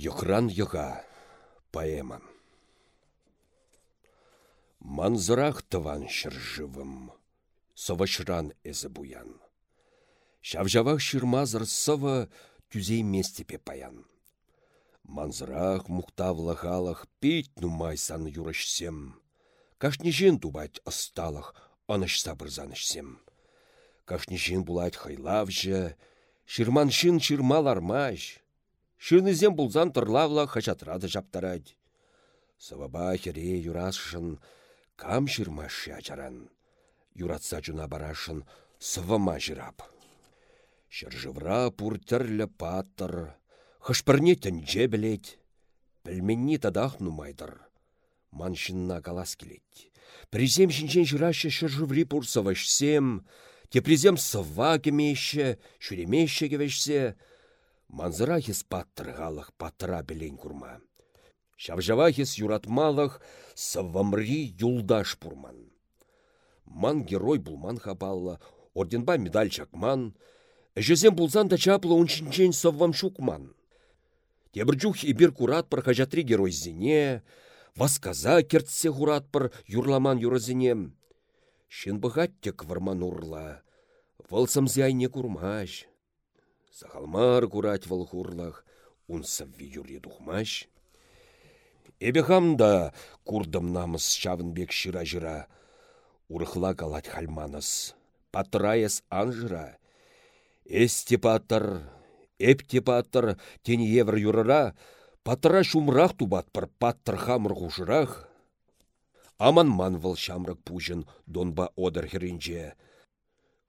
Йықран йыға поэма. Манзырақ тыван шыржывым, сывышран эзі буян. Шавжавақ шырмазыр сывы түзей местепе паян. Манзырақ мұқтавлығалық пейт нумайсан юрышсем. Кашнежен тубать ысталық, аныш сабырзанышсем. Кашнежен булать хайлавжы, шырманшын шырмал армаш, Шырнызем бұлзан тұрлавла хачатрады жаптарад. Саваба хере юрасшын, кам шырмашы ачаран. Юратса жуна барашын, сывама жырап. Шыржывра пуртерлі паттыр, хышпырне тінже білет. Пілменні тадақ нумайдыр. Маншынна калас келет. Призем шинчен жырашы шыржыври пурсавашсем, те призем сыва кемеші, шүремеші кевешсе, Манзыра хес паттырғалық паттыра білен күрма. Шавжава хес юратмалық савамри юлдаш пурман. Ман герой булман хапалла, орденба медаль чакман, Әжезем булзан да чаплы унчинчен саввам шукман. Ибір курат пар хажатри герой зіне, васказа кертсе хурат пар юрламан юразіне. Шын тек варман урла, вылсамзе айне курмаш. Сахалмар курать вăл хурлах, унсывви юре тухмаш. Эбе хамда курдым намыс бек шыра жыра. Урыхла калать хальманыс. Патраяс анжыра. Эсте патыр, эпте патыр, тен евр юрыра, патыра шумрах тубатпыр паттыр хамыр хушырах. Аман манвал шамрак пужын донба одыр херінже.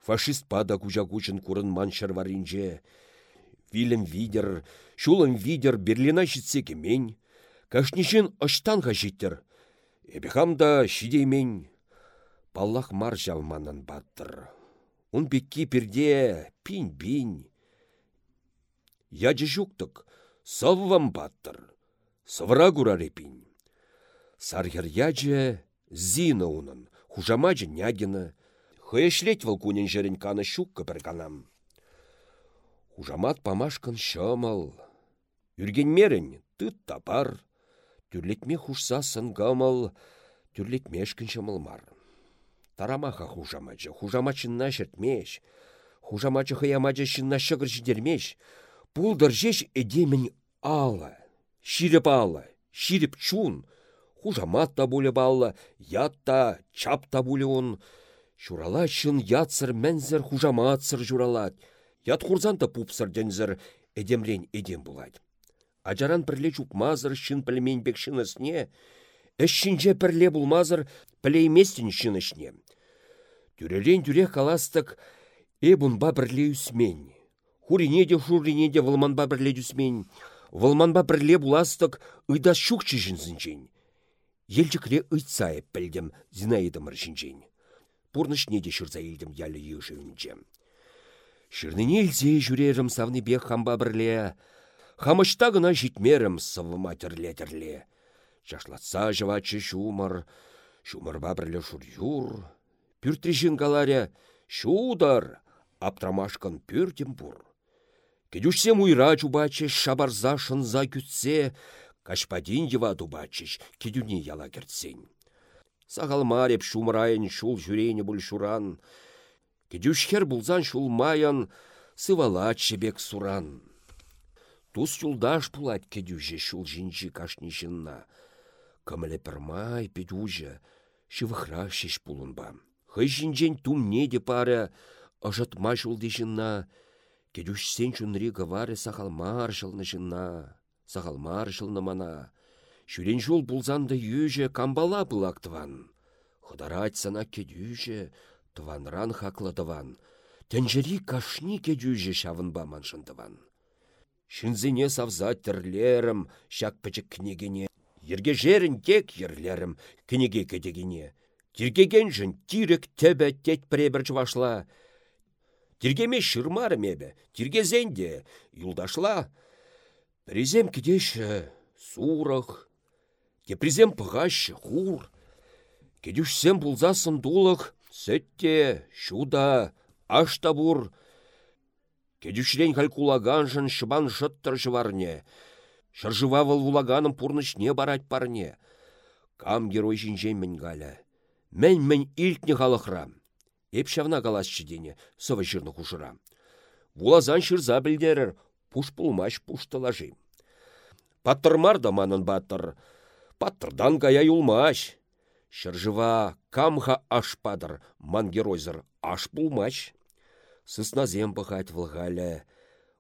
Фашист пада кужа кучын курын маншар варинже. Вилем видер, шулым видер Берлина житсе кемен. Кашнишин ыштанға життер. Эбехамда шидеймен. Паллах мар жалманын баттыр. Он бекки перде пинь-бинь. Яджы жуктык, саввам баттыр. Савра гурарепин. Сархер яджы зина унын, хужамаджы нягина, Хыешлет вăлкунен жерен каны щукка канам. Хужамат памашкын шымыл. Үргенмерін тыт тапар. Түрлетме хушса сынгамыл, түрлетмешкін мар. Тарамаха хужамачы, хужамачынна шертмеш. Хужамачы хыямачы шынна шығыр жидермеш. Пулдыр жеш ала. Ширіп ала, ширіп чун. Хужамат та балла, ятта, чап та булі он. Шурала чын ятсыр мәнзір хужаматсыр журалат. Ят хурзанта пупсыр дензір эдемрен эдем булать. Ажаран пірле чупмазыр шын пілмен бек шынысне, әшшінже пірле булмазыр пілейместін шынышне. Түререн дүрех каластық эбунба бірле үсмен. Хурине де шурине де вылманба бірле үсмен. Вылманба бірле буластық ыйда шукчы жынзынчен. Елчікле ыйтсайып пілдім Зинаидымыр жынчен пурнышне де шырза елдім ялі ешевінче. Шырныне илзе жүрерім савны бек хамба бірле, хамышта гына житмерім сывыма тірле-тірле. Жывачы шумар, шумарба бірле шур юр, пүртрежін галаря шудар, аптрамашкан пүртім бұр. Кедюшсем уйра чубачы шабарза шынза күтсе, кашпадин ева дубачыш, кедюне яла кертсен. Сағалмареп шумрайын шул жүрейні бұл шуран. Кедюшхер бұлзан шулмаян, сывалат шебек суран. Тус юлдаш пулать кедюже шул жинчи кашнишынна. Кымыле пірмай педюже, шывыхра шеш пулынба. Хый жинчен тум неде пара, ажатма шулдешынна. Кедюш сен чунри гавары сағалмар жылнышынна. Сағалмар жылны мана. Шүрен жол бұлзанды юже камбала бұлақтыван. Хударать сана кедюже, тыванран хакладыван. Тенжери кашни кедюже шавынба маншындыван. Шынзине савза тірлерім, шак пічік книгене. Ерге жерін тек ерлерім, книге кедегене. Тиргеген жын тирек тәбі тет пребір вашла. Тиргеме шырмарым ебі, юлдашла. Призем кедеші, сурах, Кепризем пығашы, хур. Кедюшсем бұлзасын дулық, сәтте, шуда, аштабур. Кедюшрен калькулаган жын шыбан жыттыр жыварне. Шыржывавыл вулаганым пурнышне барать парне. Кам герой жинжен мен галя. Мен мен илтне халықра. Эп шавна каласчы дене, сывы жырны хушыра. Вулазан шырза білдерір, пуш пулмаш пуштылажи. Паттырмар да манын баттыр. Паттырдан гая юлмаш. Шыржыва камха ашпадыр, ман геройзыр аш пулмаш. Сысназем пăхать вăлгаля,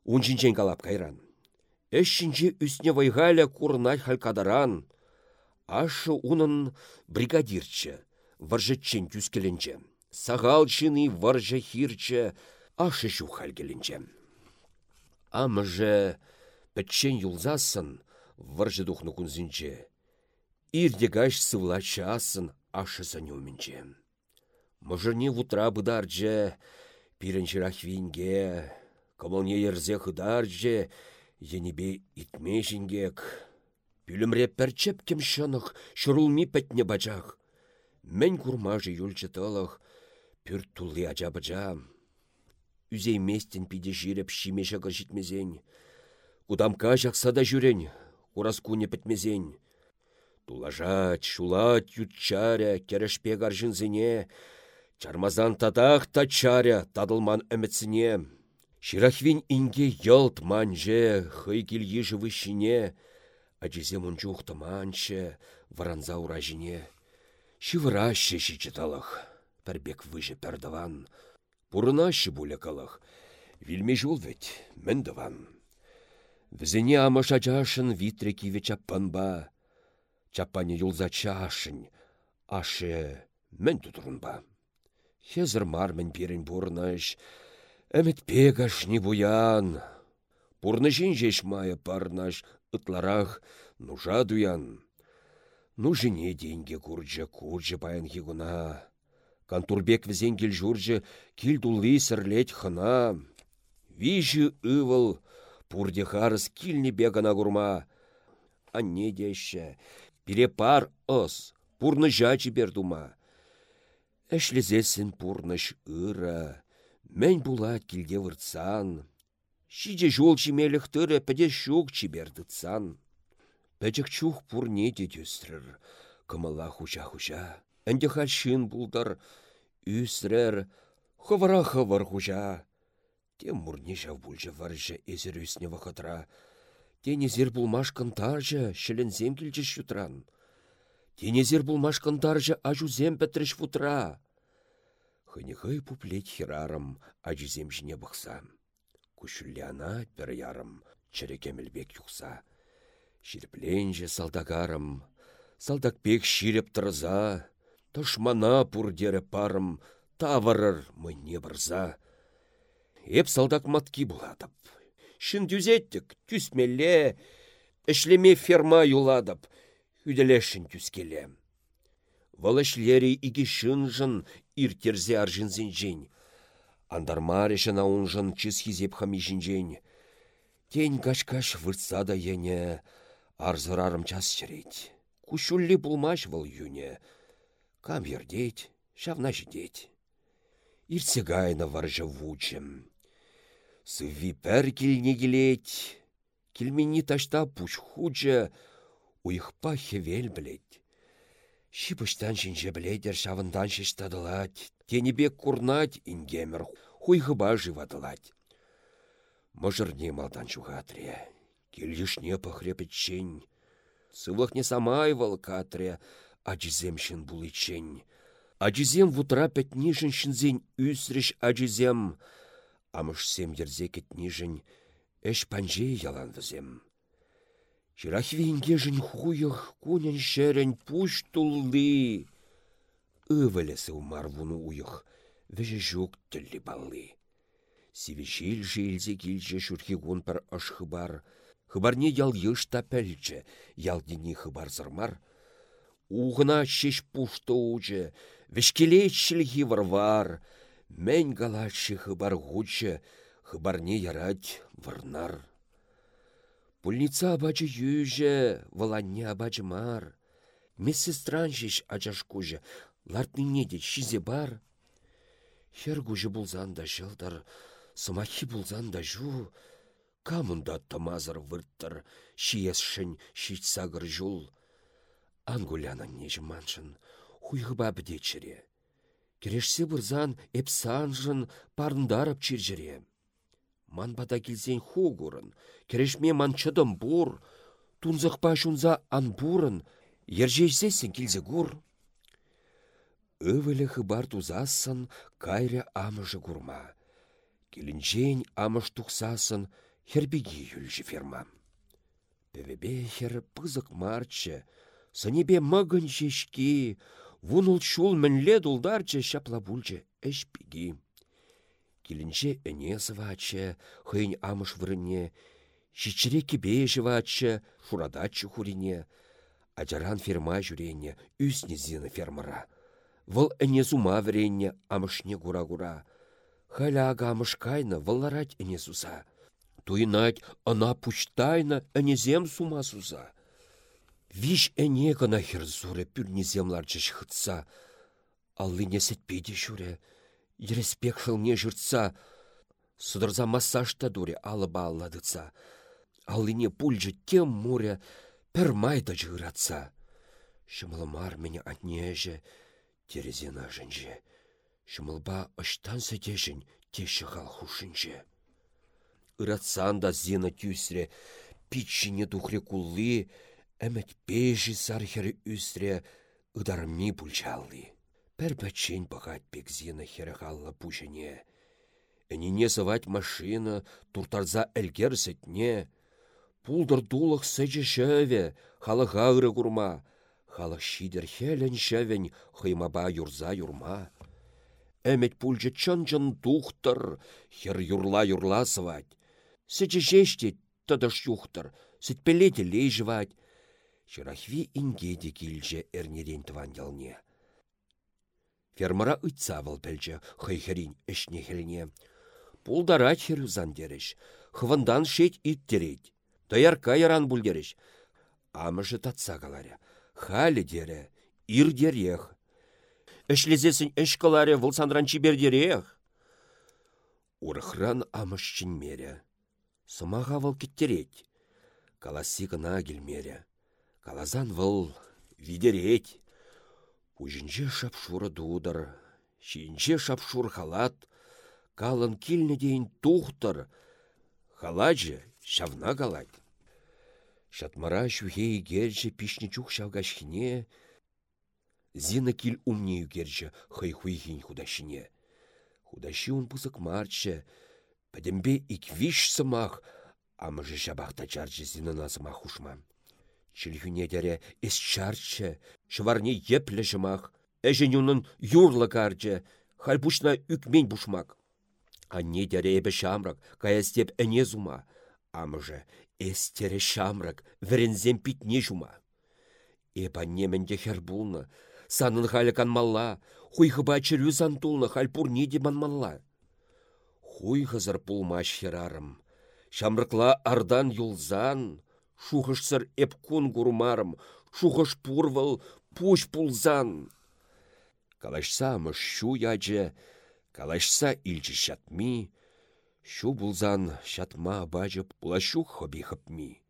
унчинчен калап кайран. Эшшинче үсне вайгаля курнать халькадаран. Ашы унын бригадирчче, варжетчен түскеленче. Сағал чыны варжа хирче, ашы шу хальгеленче. Амыжы пәтчен юлзасын, варжы духны кунзинче. Ирдегаш сывлачы асын, ашы санюменче. Мыжырне вутра бұдарчы, Пиренчірах винге, комылне ерзе хыдарже, енебе итме жингек. Пүлімре пәрчеп кем шынық, шырулми пәтне бачақ. Мен курмажы юлчы тылық, пүр тулы ача бача. Үзей местен пиде жиреп шимеше житмезен. Кудамка жақса да жүрен, кураскуне пәтмезен. Тулажат, шулат, ютчаря, керешпе гаржынзене, Чармазан татах тачаря тадылман әмітсіне. Ширахвин инге йылт манже, хый килйежі вышіне, Аджизе мұнчуқты манче, варанза уражіне. Шивыраще шичеталах, пәрбек выжы пәрдаван. Пурынашы бұлекалах, вилме жол ведь, мендаван. Візіне амыш ачашын витре киве чаппанба, чаппане юлза чашын, аше мен ба. Хезір мармен перін бұрныш, әмет пегаш не буян. Бұрнышын жеш майы парнаш, ытларах нужа дуян. Ну жіне денге курджа, курджа баян хигуна. Кантурбек візен кел журджа, кел дулы сірлет хына. Вижі ывыл, пурде харыс килні бегана гурма. Анне деші, пар ос, пурны жачы бердума. Әшлізесін пурныш ыра, мән булат килге выртсан. Шиде жол чимеліқтірі пәде шук чибердітсан. Пәчік чух пурне де төстірір, кымыла хуча-хуча. Әнде халшын булдар, үсірер, хывыра-хывыр хуча. Тем мурне жав бұлжы варжы эзір үсіне вақытра. Тенезер булмаш кынтаржы, шілінзем келчі шутран. Тенезер булмашкан даржа ажузем пәтріш футра. Хынихай пуплет хирарым ажузем жіне бұқса. Күшілляна пір ярым чірекемілбек юқса. Шірпленже салдагарым, салдакпек ширеп тұрза. Тошмана пурдері парым, таварыр не бірза. Еп салдак матки буладып. Шын дүзеттік, түсмелле, ішлеме ферма юладып үделешін түскеле. Валышлері игі шынжын иртерзе аржынзен жен. Андармарешін аунжын чыз хизеп хамишін жен. Тень каш-каш выртса да ене, арзырарым час чырет. Кушулли пулмаш выл юне. Кам ердеть, шавна жидеть. Ирсе гайна варжа вучем. Сыви пәр келне келет. Келмені ташта пуш хуча, уйықпа хевел білет. Шипыштан жінже біледер шавындан шештадылать, тенебек курнать ингемір хуйғыба живадылать. Мұжырне малдан чуғатре, келешне пахрепетчен, сывлық не самай волкатре, ажиземшін булычен. Ажизем вутра пятнишін шинзен үсреш ажизем, амыш сем ерзе кетнишін, эш панже яланвызем. Чирахвинге жын хуйық кунен шерен пуш тулды. Ывылесі умар вуну уйық, вежі жүк тілі баллы. Сивишил жилзе килже шурхи гун пар ыш хыбар. Хыбарне ял йыш тапәлче, ял дini хыбар зырмар. Уғына шеш пушты уче, вешкелетшіл хиварвар. Мән галатшы хыбар гуче, хыбарне ярать варнар. Пульница абачы юже, валанне абачы мар. Медсестран жеш ачашкужы, лартныне де шизе бар. Хер гужы булзан да жылдар, сымахи булзан да жу. камында тымазыр вырттыр, шиесшін шитсагыр жул. Ангулянын нежі маншын, хуйғыба бідечіре. Керешсе бұрзан эпсанжын парындарып. Ман бада келзен хугурын, керешме манчыдым бур, тунзықпа ан бурын, ержейсесін келзе гур. Өвілі хыбар тузасын кайры амыжы гурма. Келінжен амыш тұқсасын хербеги юлжі ферма. Певебе хер пызык марчы, сынебе мыгын жешки, вунул шул мінле дулдарчы шапла бульчы эшпеги. Келінже әне зывачы, хыйн амыш вырыне, Шичіре кебе жывачы, шурадачы хурине, Аджаран ферма жүрене, үсне зіні фермара. Вăл әне зума вренне амышне гура-гура. Халя ага амышкайны вăлларать әне суза. Туйнать ына пучтайна әнезем сума суза. Виш әне гына херзуре пүрнеземларчы шхытса. Аллине сетпейде шуре. Ереспек шылне жыртса. Сыдырза массажта дуре алыба алладыца. Аллине пульжы тем муре пір майда жыратса. Шымылымар мені атнеже, терезена жынже. Шымылба ыштан сәдежін теші хушынже. Ыратсан да зена тюсре, пичине духре кулли, әмет пежі сархері үсре, ыдарми пульчалли. Пәр бәчен бағат бек зена хері қалла пужене. Әніне машина, туртарза әлгер сетне, Пулдыр дулық сәжі шәве, халы ғағыры күрма, халы шидер хелен шәвен хыймаба юрза юрма. Әмет пульжы чын-чын тухтыр, хер юрла-юрла сывать. Сәжі жеште тыдыш юхтыр, сетпелеті лей жывать. Шырахви ингеде килже әрнерен тыванделне. Фермара ұйтса выл пәлжі хыйхерин ішне хеліне. Пулдара хер зандереш, хвандан шет иттерет. Таярка яран бульдереш. Амыжы татса каларя. Халі дере, ир дерех. Эшлезесін эш каларя вылсандран чибер дерех. Урхран амыш мере. Сымаға выл кеттерет. Каласи келмере. Калазан выл видерет. Пужинче шапшуры дудар. Шинче шапшур халат. Калын килне дейін тухтыр. Халаджы шавна калать. Шатмара шухей герже пишне чух шавгашхине. Зина кил умнею герже хай хуйхин худашине. Худаши он пысык марче. Падембе ик виш сымах, амыжы шабахта чарчы зинына сымах ушма. Чилхюне дере эс чарчы, шварне епле жымах. Эжен юнын юрлы карчы, хальпушна үкмен бушмак. Анне дере эбе шамрак, каястеп әне зума. Амыжы Эстере шамрак, вірінзем питне жума. Эпа немінде хер булны, санын халі канмалла, хуйхыба чырю зантулны хальпур неде манмалла. Хуйхызыр пулмаш херарым, шамрыкла ардан юлзан, шухышсыр эп кун гурмарым, шухыш пурвал пуш пулзан. Калашса мыш шу яджы, калашса илчі шатми, Шу булзан шатма бажып пулашу хоби хыпми.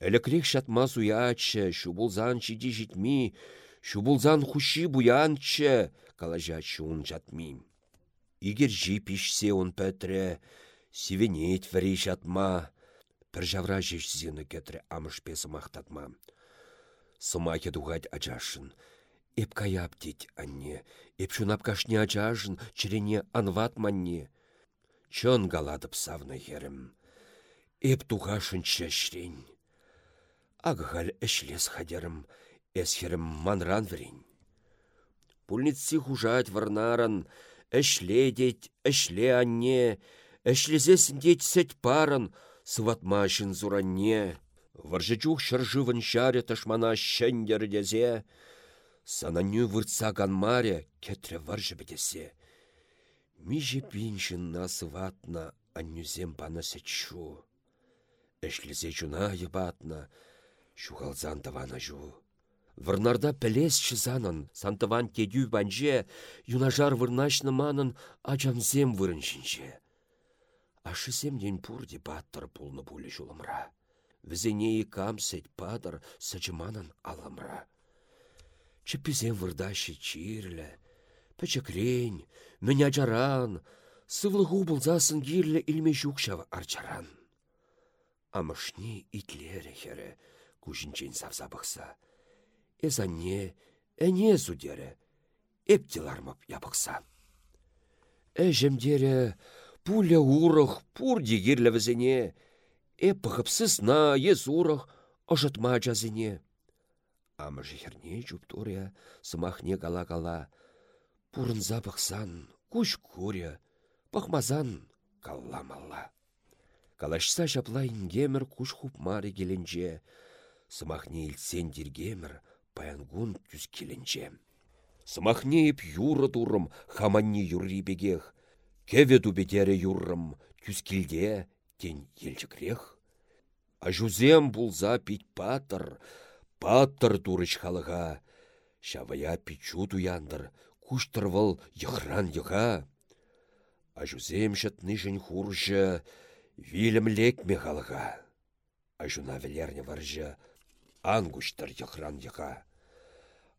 Элекрек шатма суячче, шу булзан чиди житми, шу булзан хуши буянче, калажа чун жатми. Игер жи пишсе он пәтре, сивенет вәре шатма, пір жавра жеш зені кетре амыш песі мақтатма. Сымаке дугать ачашын, Эп каяп дить анне, эп шунап кашне ачашын, чирене анват манне. Чон галадып савны херім. Эп тухашынча шрень. Агғал эшлес хадерім, эсхерім манран врень. Пульницы хужать варнаран, эшле деть, эшле анне, эшлезесін деть сеть паран, сватмашын зуранне. Варжычух шыржывын шаре ташмана шендер дезе, сананю выртса ганмаре кетре варжы бедесе. Миже пиншін насы ватна, аннюзем пана сечу. Эшлізе жуна ебатна, шуғалзан тавана жу. Вырнарда пілес чызанын, сантыван кедю банже, юнажар вырнашны манын ачамзем вырыншінже. Ашысемден пурде баттыр пулны пулі жулымра. Візенеї камсет падыр сачыманын аламра. Чіпізен вырдашы чирлі, пәчекрен, меня жаран, сывлығу бұлзасын кирлі ilме жүкшав арчаран. Амышни итлері хері, күжінчен савзабықса. Эзанне, әне зудері, эптелармап ябықса. Әжемдері, пуля урық, пур дегерлі візіне, Эп пăхăпсысна ес урах ышытма жазыне. Амы жихерне жуптуря, сымахне кала-кала. Пурынза пăхсан, куш куря, пăхмазан калла-малла. Калашса çапла ингемір куш хупмаре келенче. Сымахне илсен диргемір паянгун түз келенче. Сымахне еп юры турым хаманни юрри бегех. Кеве тубетере юррым, түз келде тен. А жузем булза пить патыр, патыр турыч халыға. Шавая пичу туяндыр, йхран йыға. А жузем шытны хуржы, вилім лекме халыға. А жуна велерне варжы, ангуштыр йыға.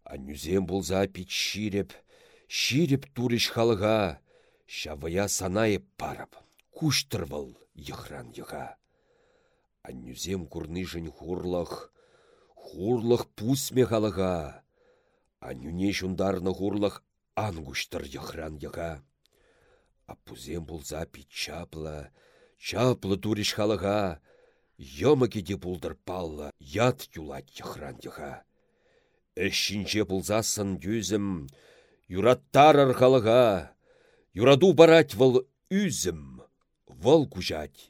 А нюзем булза пить ширеп, ширеп турыч халыға. Шавая санайып парып, куштырвал йыхран йыға. Аннюзем курныжын хурлах, хурлах пусме халыға. Аннюне жундарны хурлах ангуштыр йыхран йыға. Аппузем булза пит чапла, чаплы туриш халыға. Йымы кеде булдыр палла, ят юлат йыхран йыға. Эшшінче булзасын дюзім, юраттар халыға. Юраду барать выл үзім. Вăл кучать.